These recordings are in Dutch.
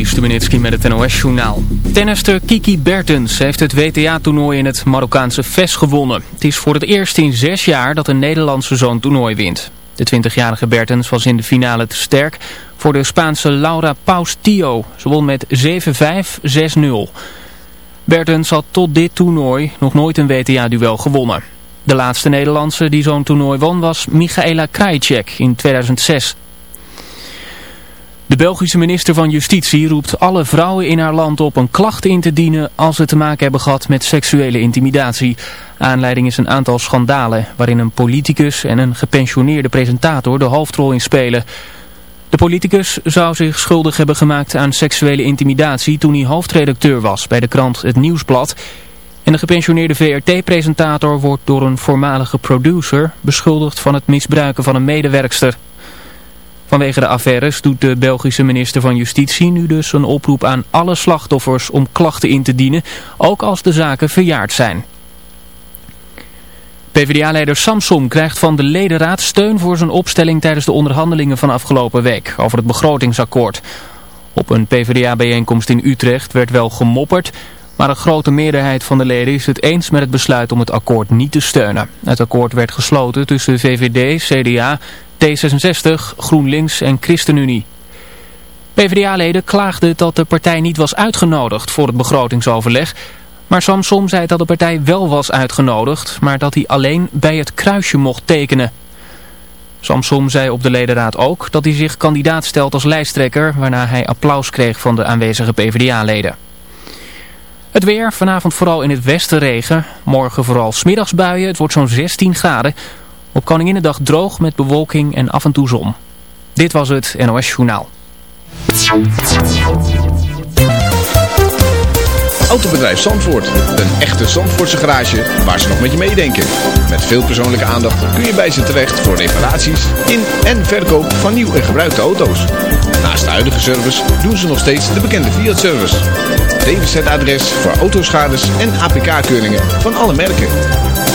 Juri Stubenitski met het NOS-journaal. Tennister Kiki Bertens heeft het WTA-toernooi in het Marokkaanse Ves gewonnen. Het is voor het eerst in zes jaar dat een Nederlandse zo'n toernooi wint. De 20-jarige Bertens was in de finale te sterk voor de Spaanse Laura Paus-Tio. Ze won met 7-5, 6-0. Bertens had tot dit toernooi nog nooit een WTA-duel gewonnen. De laatste Nederlandse die zo'n toernooi won was Michaela Krajicek in 2006. De Belgische minister van Justitie roept alle vrouwen in haar land op een klacht in te dienen als ze te maken hebben gehad met seksuele intimidatie. Aanleiding is een aantal schandalen waarin een politicus en een gepensioneerde presentator de hoofdrol in spelen. De politicus zou zich schuldig hebben gemaakt aan seksuele intimidatie toen hij hoofdredacteur was bij de krant Het Nieuwsblad. En de gepensioneerde VRT-presentator wordt door een voormalige producer beschuldigd van het misbruiken van een medewerkster. Vanwege de affaires doet de Belgische minister van Justitie nu dus een oproep aan alle slachtoffers om klachten in te dienen, ook als de zaken verjaard zijn. PvdA-leider Samson krijgt van de ledenraad steun voor zijn opstelling tijdens de onderhandelingen van afgelopen week over het begrotingsakkoord. Op een PvdA-bijeenkomst in Utrecht werd wel gemopperd, maar een grote meerderheid van de leden is het eens met het besluit om het akkoord niet te steunen. Het akkoord werd gesloten tussen VVD, CDA, D66, GroenLinks en ChristenUnie. PvdA-leden klaagden dat de partij niet was uitgenodigd voor het begrotingsoverleg. Maar Samsom zei dat de partij wel was uitgenodigd, maar dat hij alleen bij het kruisje mocht tekenen. Samsom zei op de ledenraad ook dat hij zich kandidaat stelt als lijsttrekker, waarna hij applaus kreeg van de aanwezige PvdA-leden. Het weer, vanavond vooral in het westen regen, morgen vooral smiddagsbuien, het wordt zo'n 16 graden. Op Koninginnedag droog met bewolking en af en toe zon. Dit was het NOS Journaal. Autobedrijf Zandvoort. Een echte Zandvoortse garage waar ze nog met je meedenken. Met veel persoonlijke aandacht kun je bij ze terecht voor reparaties in en verkoop van nieuw en gebruikte auto's. Naast de huidige service doen ze nog steeds de bekende Fiat-service. DWZ-adres voor autoschades en APK-keuringen van alle merken.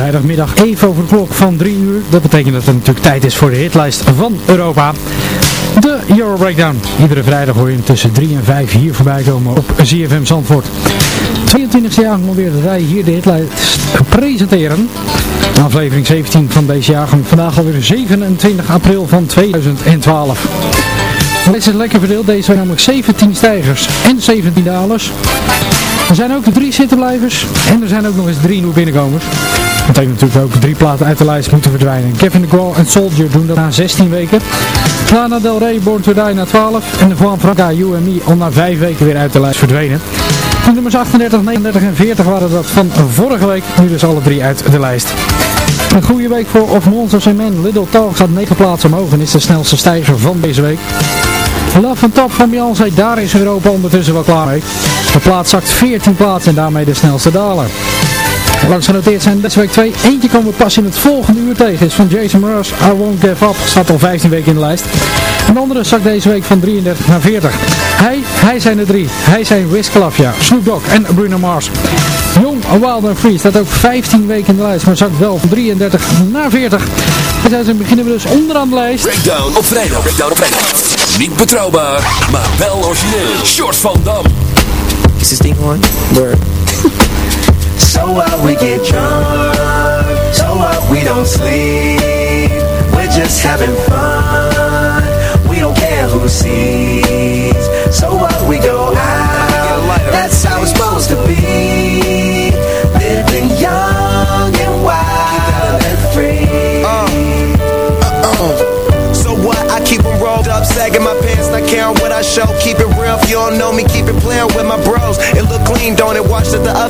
Vrijdagmiddag even over de klok van 3 uur. Dat betekent dat het natuurlijk tijd is voor de hitlijst van Europa. De Euro Breakdown. Iedere vrijdag hoor je hem tussen 3 en 5 hier voorbij komen op ZFM Zandvoort. 22e jaar alweer dat wij hier de hitlijst presenteren. Aflevering 17 van deze jaargang. Vandaag alweer 27 april van 2012. Deze is lekker verdeeld. Deze zijn namelijk 17 stijgers en 17 dalers. Er zijn ook drie zittenblijvers en er zijn ook nog eens drie nieuwe binnenkomers. Dat betekent natuurlijk ook drie platen uit de lijst moeten verdwijnen. Kevin DeGraw en Soldier doen dat na 16 weken. Lana Del Rey, Born to Die na 12. En de Juan Franca, You and Me al na 5 weken weer uit de lijst verdwenen. De nummers 38, 39 en 40 waren dat van vorige week. Nu dus alle drie uit de lijst. Een goede week voor Of Monsters and Men. Little Talk gaat 9 plaatsen omhoog en is de snelste stijger van deze week. Love on Top van Beyoncé, daar is Europa ondertussen wel klaar mee. De plaats zakt 14 plaatsen en daarmee de snelste daler. Langs genoteerd zijn deze week twee. Eentje komen we pas in het volgende uur tegen. Is van Jason Mraz, I Won't Give Up. Staat al 15 weken in de lijst. En de andere zakt deze week van 33 naar 40. Hij, hij zijn er drie. Hij zijn Wiz Khalifa, Snoop Dogg en Bruno Mars. Jong, Wild and Free staat ook 15 weken in de lijst. Maar zakt wel van 33 naar 40. En zijn beginnen we dus onderaan de lijst. Breakdown op vrijdag. Breakdown op vrijdag. Niet betrouwbaar, maar wel origineel. Short van Dam. Is this thing on? Word. So what we get drunk, so what we don't sleep. We're just having fun. We don't care who sees. So what we go out, that's how it's supposed to be. Living young and wild and free. Uh, so what? I keep them rolled up, sagging my pants, not caring what I show. Keep it real, if you don't know me, keep it playing with my bros. It look clean, don't it? Watch it the other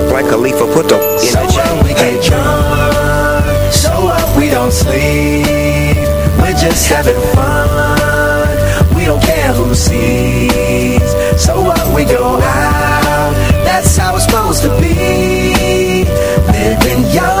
like a leaf, put the in So the we get drunk, so what we don't sleep. We're just having fun. We don't care who sees. So what we go out, that's how it's supposed to be. Living young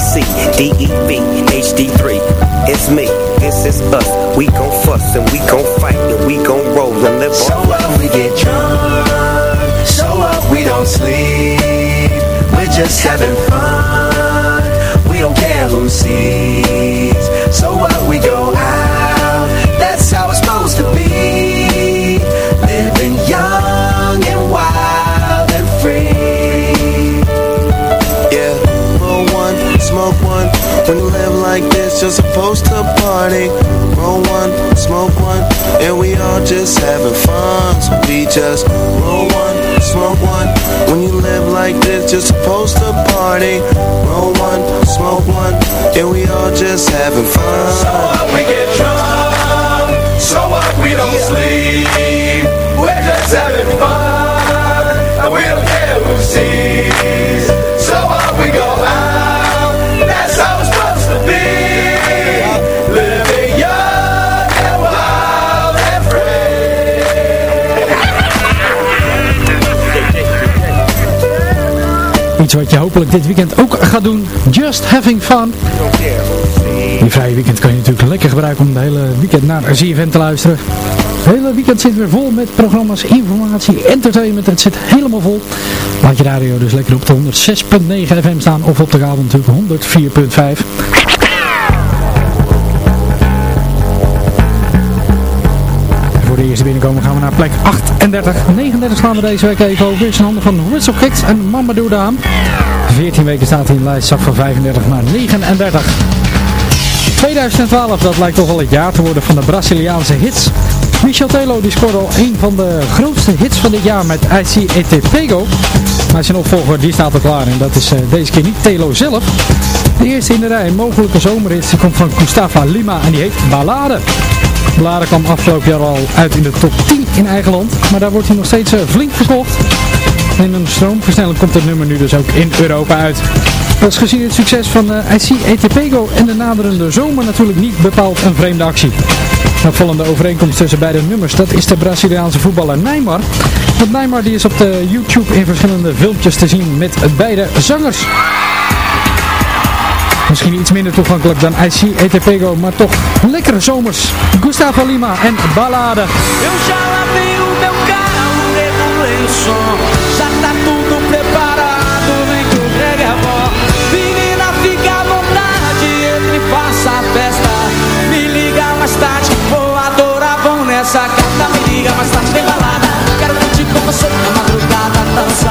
DEV, HD3. It's me, this is us. We gon' fuss and we gon' fight and we gon' roll and live So on. what we get drunk, so what we don't sleep. We're just having fun. Just having fun. So what we get drunk, so what we don't sleep. We're just having fun, and we don't care who sees. So what we go out, that's how it's supposed to be. Living young and wild and Iets wat je hopelijk dit weekend ook gaat doen. Just having fun. Die vrije weekend kan je natuurlijk lekker gebruiken om de hele weekend naar ZFM te luisteren. Het hele weekend zit weer vol met programma's, informatie, entertainment. Het zit helemaal vol. Laat je radio dus lekker op de 106.9 FM staan of op de kabel natuurlijk 104.5. En Voor de eerste binnenkomen gaan we naar plek 38. 39 slaan we deze week even over. In handen van Whistle Kicks en Mamadou Daan. 14 weken staat hij in de lijst, zak van 35 naar 39. 2012, dat lijkt toch wel het jaar te worden van de Braziliaanse hits. Michel Telo die scoorde al een van de grootste hits van dit jaar met IC Et Pego. Maar zijn opvolger die staat al klaar en dat is eh, deze keer niet Telo zelf. De eerste in de rij, mogelijke zomerhits, die komt van Gustava Lima en die heet Ballade. Ballade kwam afgelopen jaar al uit in de top 10 in eigen land, maar daar wordt hij nog steeds eh, flink verkocht. In een stroomversnelling komt het nummer nu dus ook in Europa uit. Dat is gezien het succes van uh, IC Etepego en de naderende zomer natuurlijk niet bepaald een vreemde actie. Een opvallende overeenkomst tussen beide nummers, dat is de Braziliaanse voetballer Neymar. Want Neymar die is op de YouTube in verschillende filmpjes te zien met beide zangers. Misschien iets minder toegankelijk dan IC ETPGO, maar toch lekkere zomers. Gustavo Lima en Ballade. Tem balada Quero curtir com você na madrugada, dançar,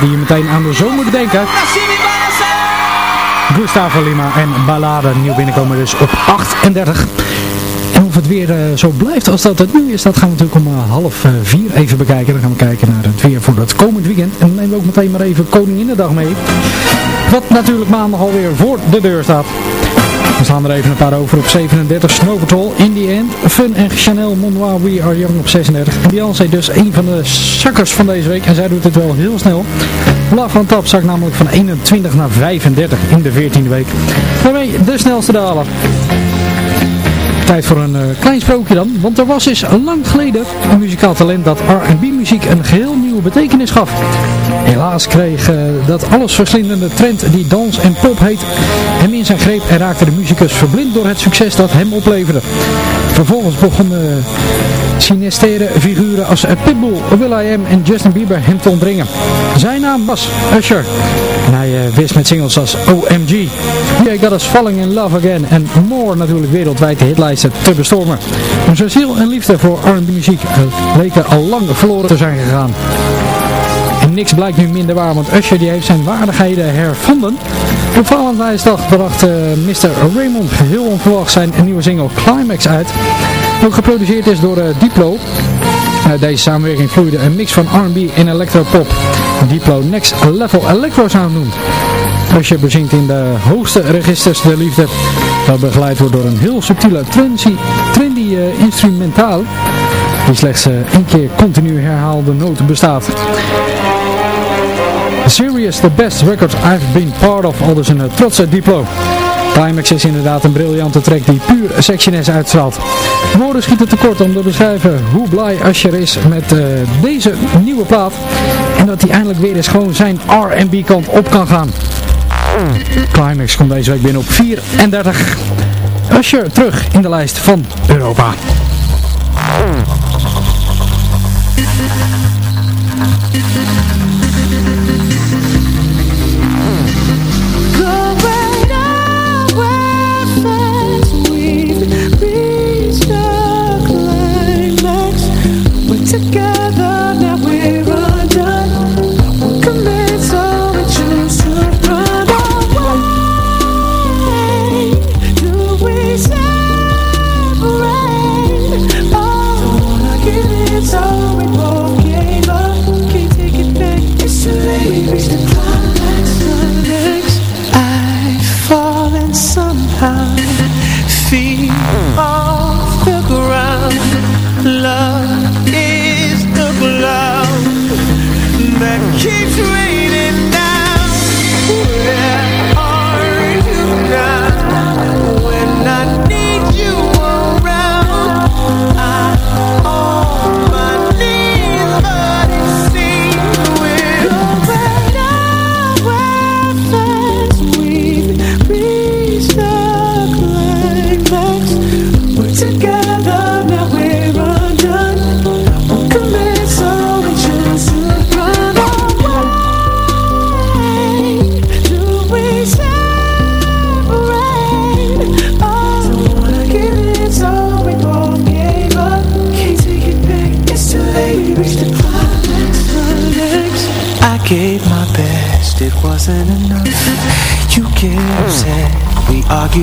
Die je meteen aan de zomer denken. Gustavo Lima en Ballade, nieuw binnenkomen dus op 38. En of het weer eh, zo blijft als dat het nu is, dat gaan we natuurlijk om eh, half eh, vier even bekijken. Dan gaan we kijken naar het weer voor het komend weekend. En dan nemen we ook meteen maar even Koninginnedag mee. Wat natuurlijk maandag alweer voor de deur staat. We staan er even een paar over op 37. Snow Patrol, In The End. Fun en Chanel Monoir We Are Young op 36. En Beyoncé dus een van de zakkers van deze week. En zij doet het wel heel snel. Love van Top zakt namelijk van 21 naar 35 in de 14e week. Daarmee de snelste daler. Tijd voor een eh, klein sprookje dan, want er was eens lang geleden een muzikaal talent dat R&B muziek een geheel nieuwe betekenis gaf. Helaas kreeg eh, dat allesverslindende trend die dans en pop heet hem in zijn greep en raakte de muzikus verblind door het succes dat hem opleverde. Vervolgens begonnen sinistere figuren als Pitbull, will.i.am en Justin Bieber hem te ontdringen. Zijn naam was Usher. En hij eh, wist met singles als OMG, You Got Us Falling In Love Again en More natuurlijk wereldwijd de hitlijsten te bestormen. En zijn ziel en liefde voor R&B muziek eh, leken al lang verloren te zijn gegaan. En niks blijkt nu minder waar, want Usher die heeft zijn waardigheden hervonden. Op Valentijnsdag bracht eh, Mr. Raymond heel onverwacht zijn nieuwe single Climax uit. Ook geproduceerd is door eh, Diplo. Uit deze samenwerking vloeide een mix van R&B en electropop. Diplo Next Level Electro Sound noemt. Usher bezingt in de hoogste registers de liefde. Dat begeleid wordt door een heel subtiele trendy, trendy eh, instrumentaal. Die slechts eh, één keer continu herhaalde noten bestaat. Serious, the best record I've been part of. Al dus een trotse Diplo. Climax is inderdaad een briljante track die puur sectioness uitstraalt. Woorden schieten tekort om te beschrijven hoe blij Usher is met uh, deze nieuwe plaat. En dat hij eindelijk weer eens gewoon zijn R&B kant op kan gaan. Climax komt deze week binnen op 34. Usher terug in de lijst van Europa.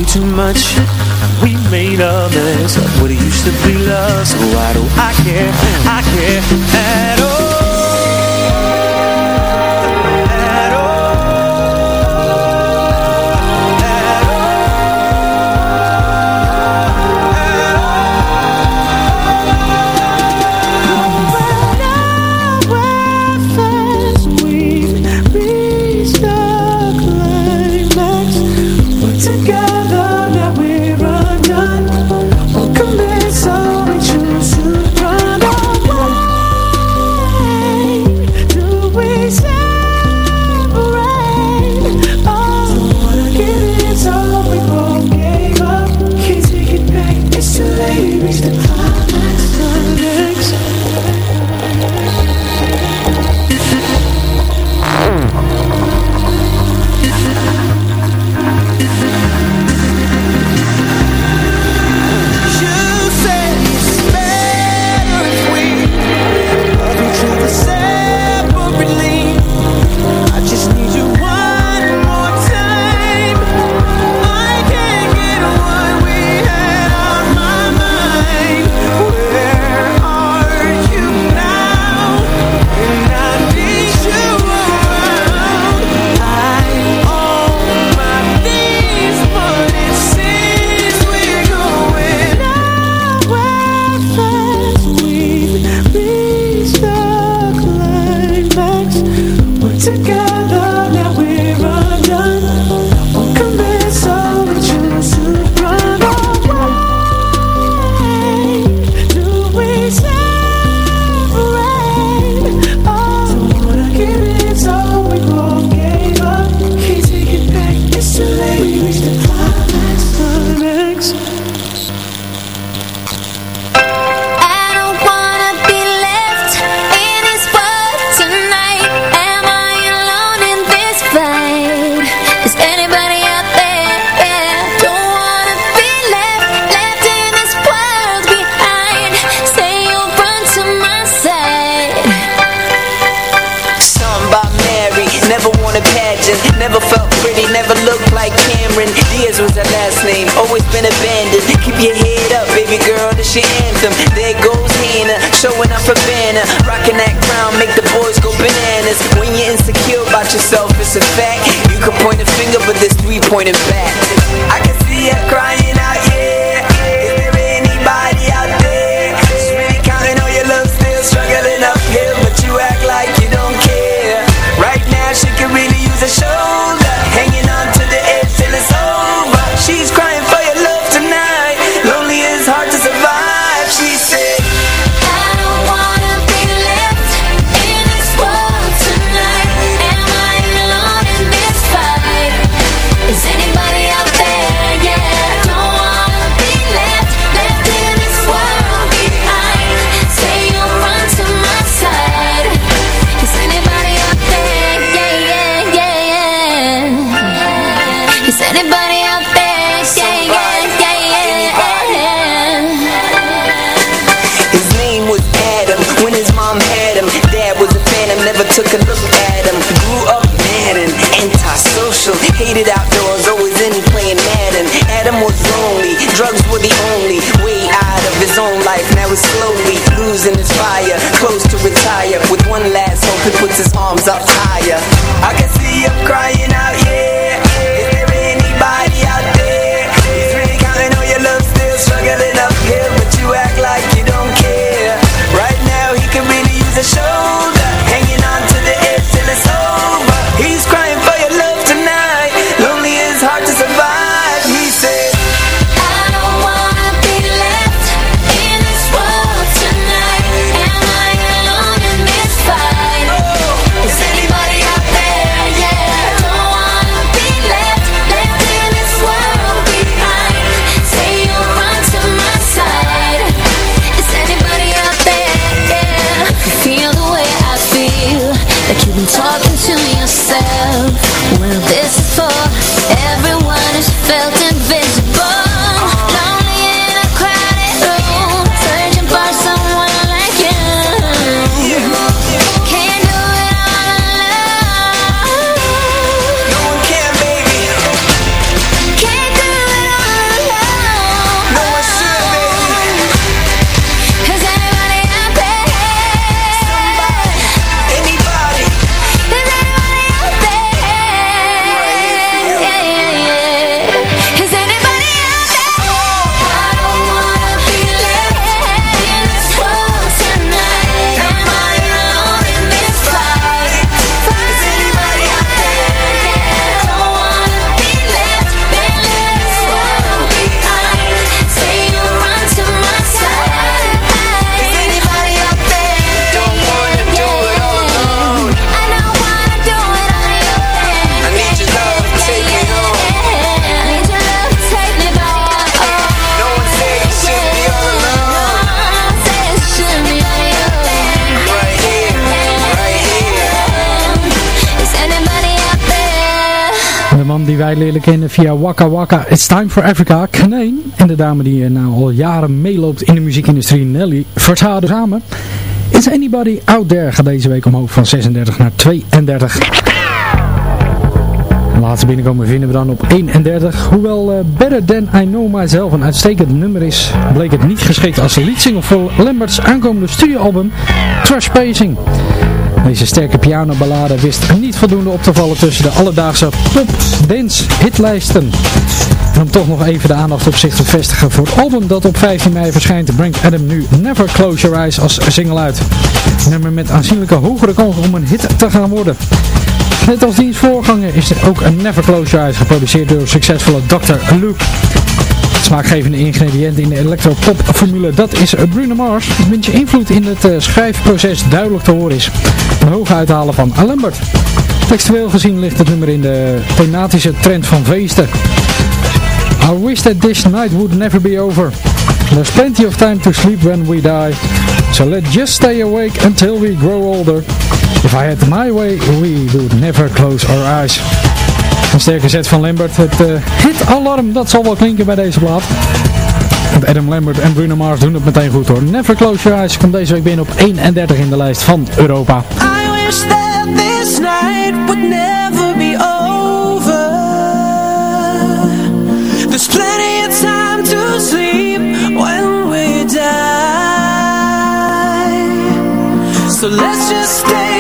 Too much. We made a mess of what used to be love So oh, why do I care, I care at all life. Now he's slowly losing his fire, close to retire. With one last hope, he puts his arms up higher. I can see him crying die wij leren kennen via Waka Waka, It's Time for Africa, Kneen. En de dame die eh, nou al jaren meeloopt in de muziekindustrie, Nelly Vertade samen. Is Anybody Out There gaat deze week omhoog van 36 naar 32. De binnenkomen vinden we dan op 31. Hoewel eh, Better Than I Know Myself een uitstekend nummer is, bleek het niet geschikt als liedsingle voor Lambert's aankomende studioalbum Trash Pacing. Deze sterke pianoballade wist niet voldoende op te vallen tussen de alledaagse pop-dance hitlijsten. En om toch nog even de aandacht op zich te vestigen voor het album dat op 15 mei verschijnt, brengt Adam nu Never Close Your Eyes als single uit. Een nummer met aanzienlijke hogere kans om een hit te gaan worden. Net als diens voorganger is er ook een Never Close Your Eyes geproduceerd door succesvolle Dr. Luke. Smaakgevende ingrediënt in de electropop formule, dat is Bruno Mars. Wiens invloed in het eh, schrijfproces duidelijk te horen is. Een hoog uithalen van Lambert. Textueel gezien ligt het nummer in de thematische trend van feesten. I wish that this night would never be over. There's plenty of time to sleep when we die. So let's just stay awake until we grow older. If I had my way, we would never close our eyes. Een sterke zet van Lambert. Het uh, hit-alarm, dat zal wel klinken bij deze plaat. Want Adam Lambert en Bruno Mars doen het meteen goed hoor. Never Close Your Eyes komt deze week binnen op 31 in de lijst van Europa. I wish that this night would never be over. There's plenty of time to sleep when we die. So let's just stay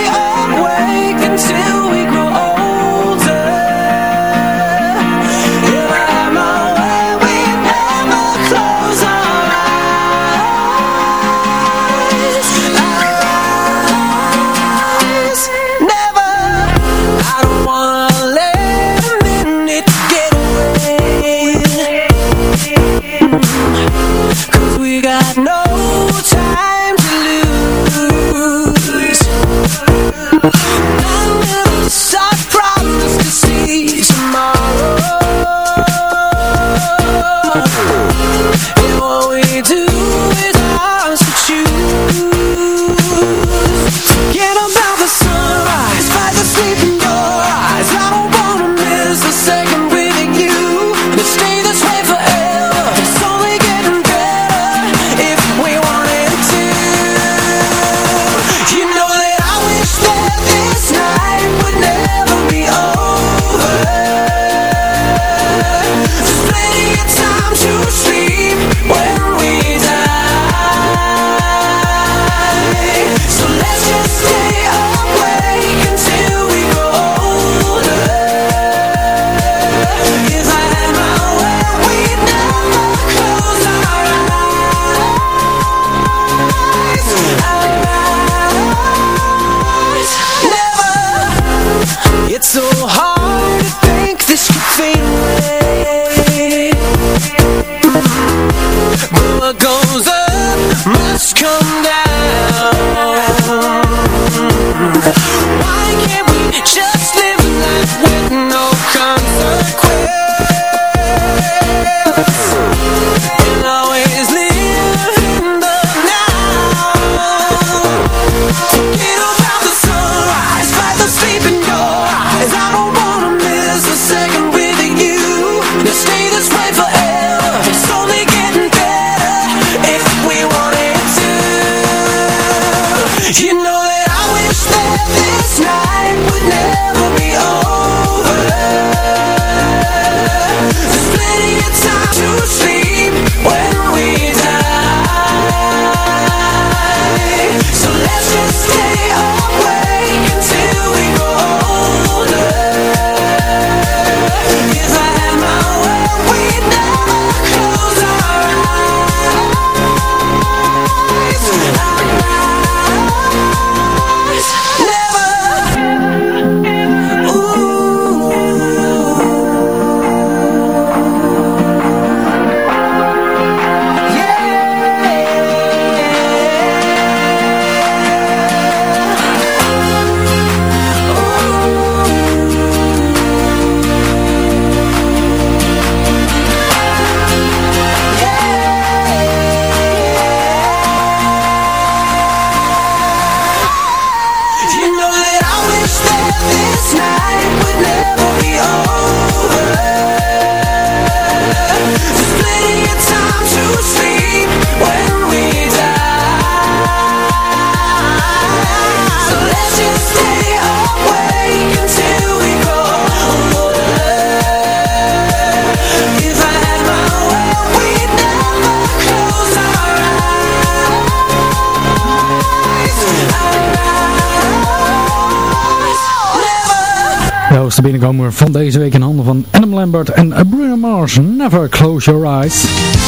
Hoogste binnenkomer van deze week in handen van Adam Lambert en Bruno Mars. Never close your eyes.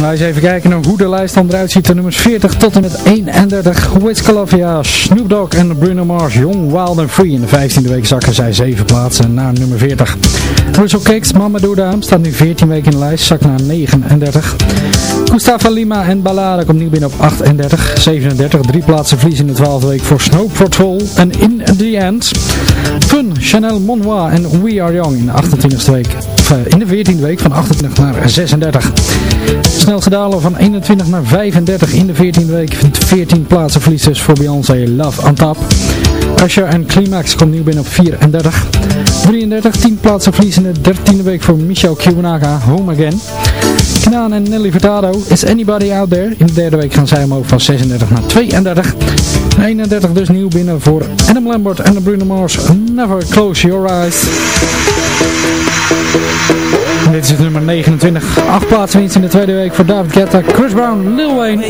Nou eens even kijken naar hoe de lijst dan eruit ziet. De nummers 40 tot en met 31. Wiz Khalifa, Snoop Dogg en Bruno Mars. Young, Wild and Free. In de 15e week zakken zij 7 plaatsen naar nummer 40. Russell Cakes, Mama Douda staat nu 14 weken in de lijst. Zakt naar 39. Gustavo Lima en Ballade komt nieuw binnen op 38. 37, drie plaatsen verlies in de 12e week voor Snow Patrol. En in the end, Fun, Chanel Monnois en We Are Young in de 28e week. Eh, in de 14e week van 28 naar 36. Snelste dalen van 21 naar 35 in de 14e week. 14 plaatsen verlies dus voor Beyoncé Love on Top. Usher en Climax komt nieuw binnen op 34. 33, 10 plaatsen verlies in de 13e week voor Michel Kiwanaga, Home Again. Knaan en Nelly Furtado, Is Anybody Out There? In de derde week gaan zij omhoog van 36 naar 32. En 31 dus nieuw binnen voor Adam Lambert en Bruno Mars, Never Close Your Eyes. Dit is nummer 29. 8 plaatsen in de tweede week voor David Guetta, Chris Brown, Lil Wayne.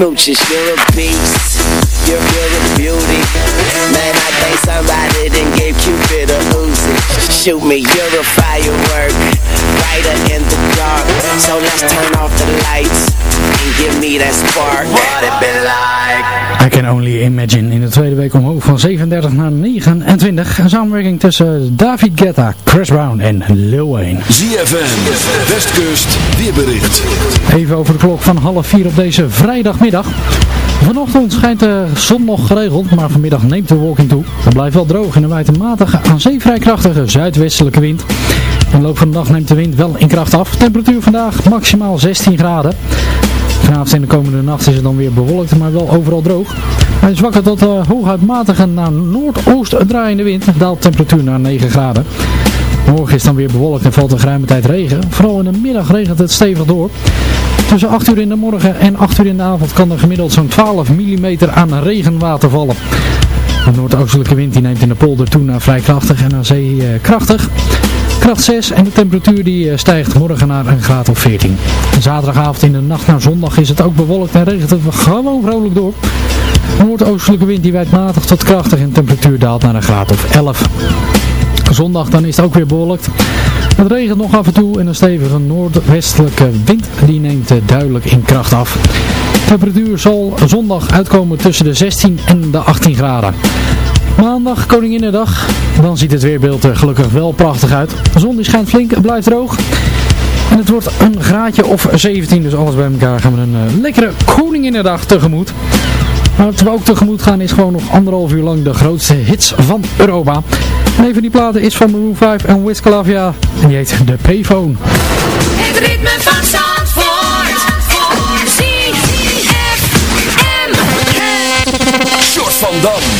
Smooches, you're a beast. You're, you're a beauty. Man, I think somebody done gave Cupid a Uzi. Shoot me, you're a firework. Brighter in the dark. So let's turn off the lights give me that spark. What it been like? I Can Only Imagine in de tweede week omhoog van 37 naar 29. Een samenwerking tussen David Guetta, Chris Brown en Lil Wayne. ZFM, Westkust, weerbericht. Even over de klok van half vier op deze vrijdagmiddag. Vanochtend schijnt de zon nog geregeld, maar vanmiddag neemt de wolking toe. Het blijft wel droog en er waait een matige, aan zee vrij krachtige zuidwestelijke wind. In de loop van de dag neemt de wind wel in kracht af. Temperatuur vandaag maximaal 16 graden. Vanavond en de komende nacht is het dan weer bewolkt, maar wel overal droog. Bij zwakke tot uh, hooguit matige naar noordoost draaiende wind daalt temperatuur naar 9 graden. Morgen is dan weer bewolkt en valt er geruime tijd regen. Vooral in de middag regent het stevig door. Tussen 8 uur in de morgen en 8 uur in de avond kan er gemiddeld zo'n 12 mm aan regenwater vallen. De noordoostelijke wind die neemt in de polder toe naar vrij krachtig en aan zee eh, krachtig. Kracht 6 en de temperatuur die eh, stijgt morgen naar een graad of 14. Zaterdagavond in de nacht naar zondag is het ook bewolkt en regent het gewoon vrolijk door. De noordoostelijke wind die wijdt matig tot krachtig en de temperatuur daalt naar een graad of 11. Zondag dan is het ook weer bewolkt. Het regent nog af en toe en een stevige noordwestelijke wind die neemt eh, duidelijk in kracht af. De temperatuur zal zondag uitkomen tussen de 16 en de 18 graden. Maandag, Koninginnedag, dan ziet het weerbeeld er gelukkig wel prachtig uit. De zon schijnt flink, het blijft droog. En het wordt een graadje of 17, dus alles bij elkaar gaan we een uh, lekkere Koninginnedag tegemoet. Maar wat we ook tegemoet gaan is gewoon nog anderhalf uur lang de grootste hits van Europa. En een van die platen is van Maroon 5 en Wiz Khalifa. En die heet de Payphone. Het ritme van Zandvoort. ZFM. Short van Dam.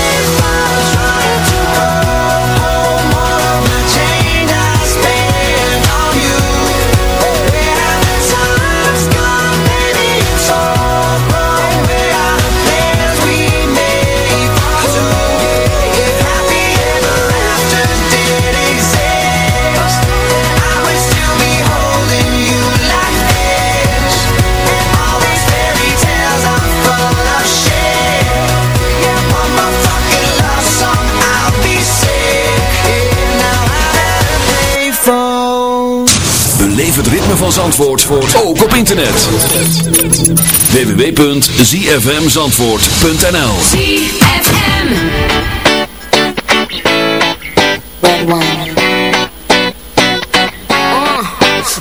het ritme van Zandvoort ook op internet. www.zfmzandvoort.nl ZFM. Uh,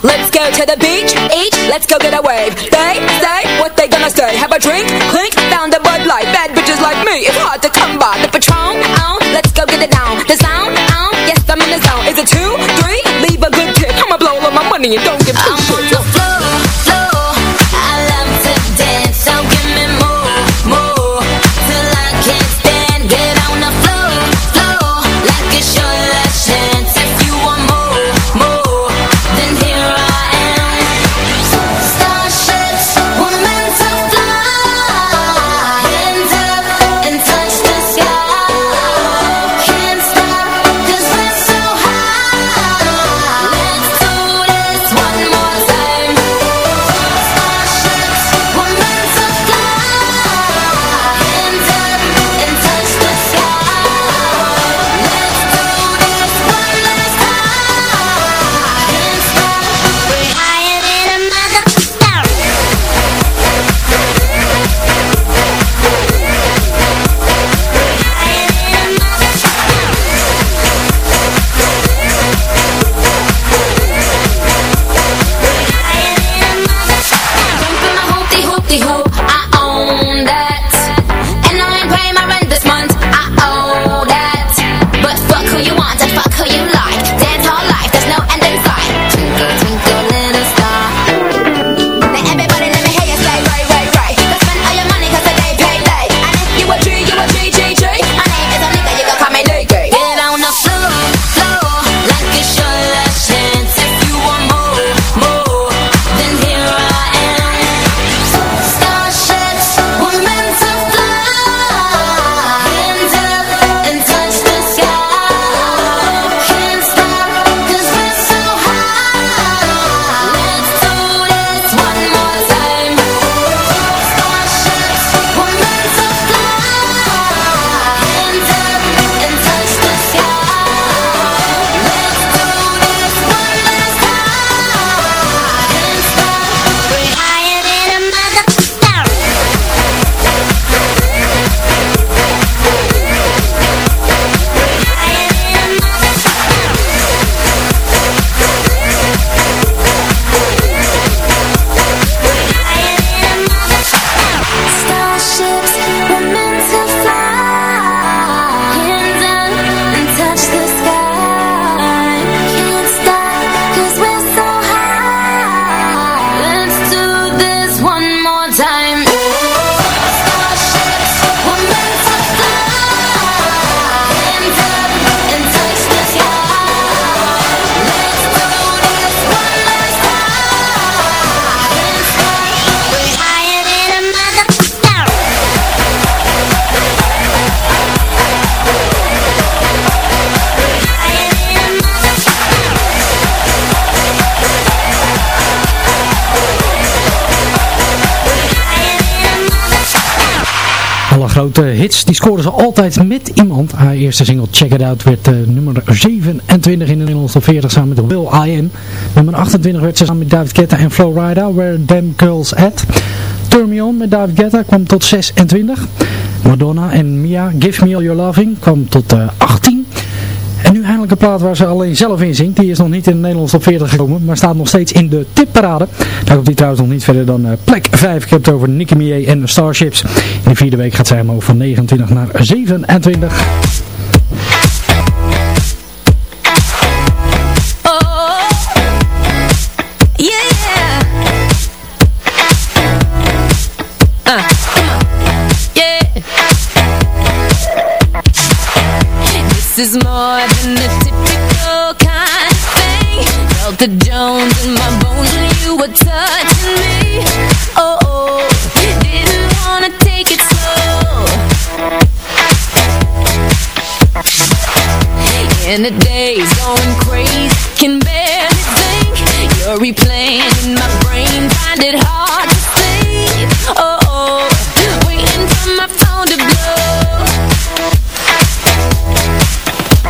Let's go to the beach, each, let's go get a wave. They say what they gonna say. Have a drink, clink, found a Bud Light. Bad bitches like me, it's hard to come by. The Patron, oh, let's go get it down. The sound, oh, yes, I'm in the zone. Is it two, money and don't give two grote hits, die scoren ze altijd met iemand. Haar eerste single Check It Out werd eh, nummer 27 in de Nederlandse 40 samen met Will I Am. Nummer 28 werd ze samen met David Guetta en Flo Rida, Where Them Girls At. Turn Me On met David Guetta kwam tot 26. Madonna en Mia, Give Me All Your Loving kwam tot 18. Eindelijk een plaat waar ze alleen zelf in zingt. Die is nog niet in de Nederlandse top 40 gekomen, maar staat nog steeds in de tipparade. Daar komt die trouwens nog niet verder dan uh, plek 5. Ik heb het over Nicki Minaj en Starships. In de vierde week gaat zij omhoog van 29 naar 27. Can barely think. You're replaying in my brain, find it hard to sleep Oh, oh, waiting for my phone to blow.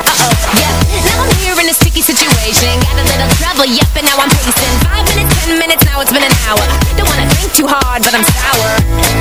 Uh-oh, yeah Now I'm here in a sticky situation. Got a little trouble, yep, and now I'm pacing. Five minutes, ten minutes, now it's been an hour. Don't wanna think too hard, but I'm sour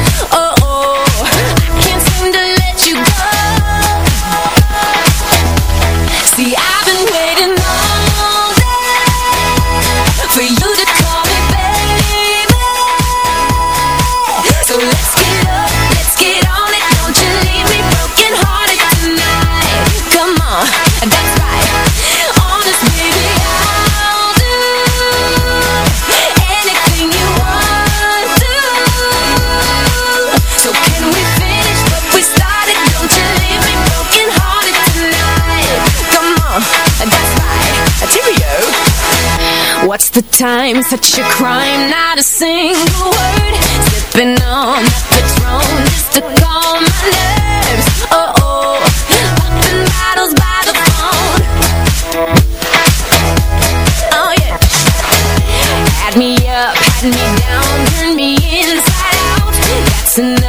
time? Such a crime, not a single word. Sipping on that Patron just to calm my nerves. Oh oh, popping bottles by the phone. Oh yeah. Had me up, had me down, turned me inside out. That's enough,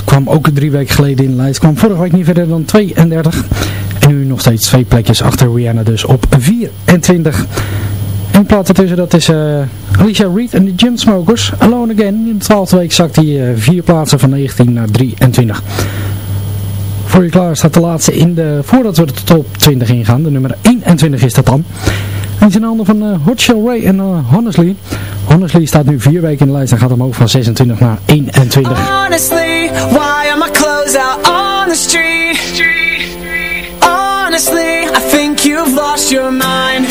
Kwam ook drie weken geleden in de lijst. Kwam vorige week niet verder dan 32. En nu nog steeds twee plekjes achter Rihanna dus op 24. En plaat ertussen dat is uh, Alicia Reed en de Gymsmokers. Alone Again. In de twaalfde week zakt hij uh, vier plaatsen van 19 naar 23. Voor je klaar staat de laatste in de, voordat we de top 20 ingaan. De nummer 21 is dat dan. En is in handen van uh, Ray en Honestly. Honestly staat nu vier weken in de lijst en gaat omhoog van 26 naar 21. Honestly, why are my clothes out on the street? Honestly, I think you've lost your mind.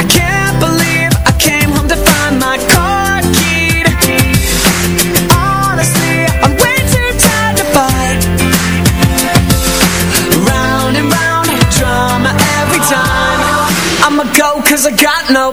I can't believe I came home to find my car keyed. Honestly, I'm way too tired to fight. Round and round, drama every time. I'ma go cause I got no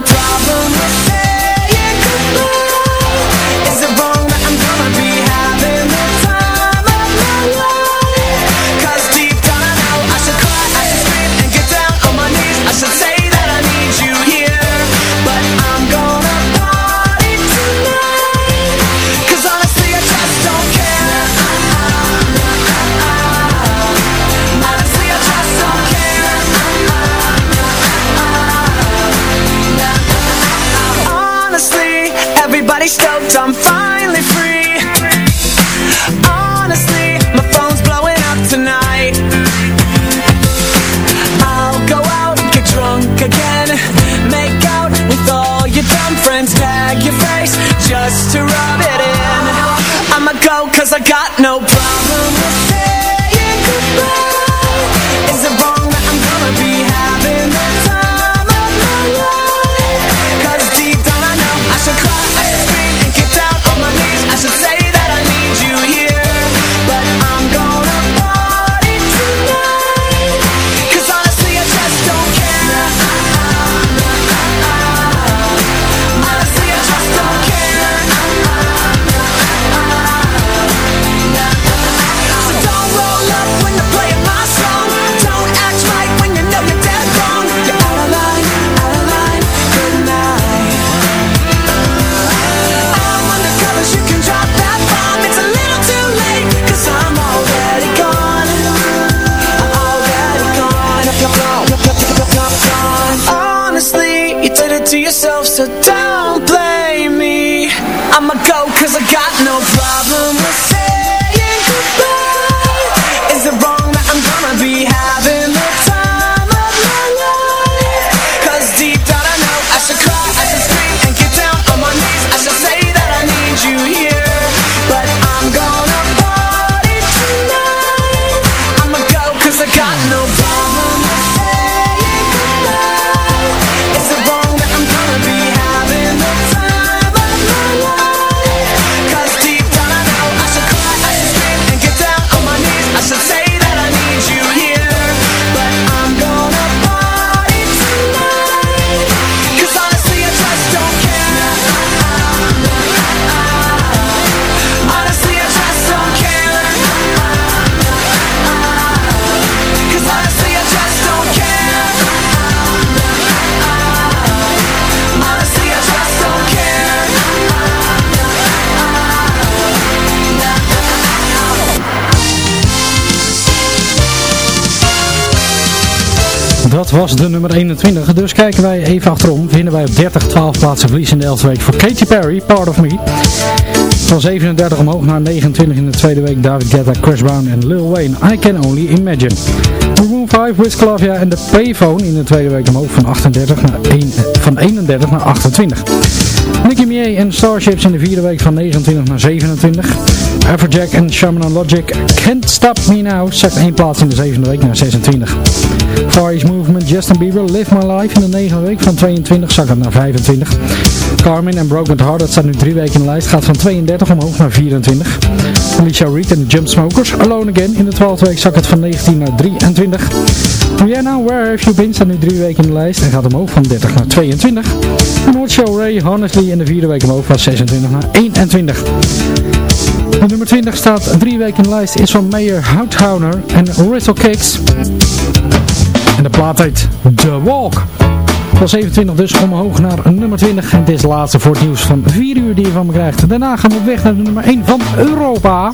Dat was de nummer 21. Dus kijken wij even achterom. Vinden wij op 30, 12 plaatsen verlies in de 11e week voor Katy Perry, Part of Me. Van 37 omhoog naar 29 in de tweede week. David Guetta, Chris Brown en Lil Wayne. I Can Only Imagine. Maroon 5, Wiz Khalifa en de Payphone in de tweede week omhoog van, 38 naar 1, van 31 naar 28. Nicky Minaj en Starships in de vierde week van 29 naar 27. Afrojack en Shaman Logic Can't Stop Me Now zakt één plaats in de zevende week naar 26. Far East Movement, Justin Bieber, Live My Life in de negende week van 22 zakt het naar 25. Carmen en Broken Heart, dat staat nu drie weken in de lijst, gaat van 32 omhoog naar 24. Alicia Reed en de Jumpsmokers, Alone Again in de twaalfde week zakt het van 19 naar 23. Rihanna, Where Have You Been staat nu drie weken in de lijst en gaat omhoog van 30 naar 22. En Hot Show Ray, Honestly in de vierde week omhoog van 26 naar 21. De nummer 20 staat drie weken in de lijst, is van Mayer Houthouder en Rizzle Kicks. En de plaat heet The Walk. Van 27 dus omhoog naar nummer 20. En dit is de laatste voor het nieuws van 4 uur die je van me krijgt. Daarna gaan we op weg naar nummer 1 van Europa.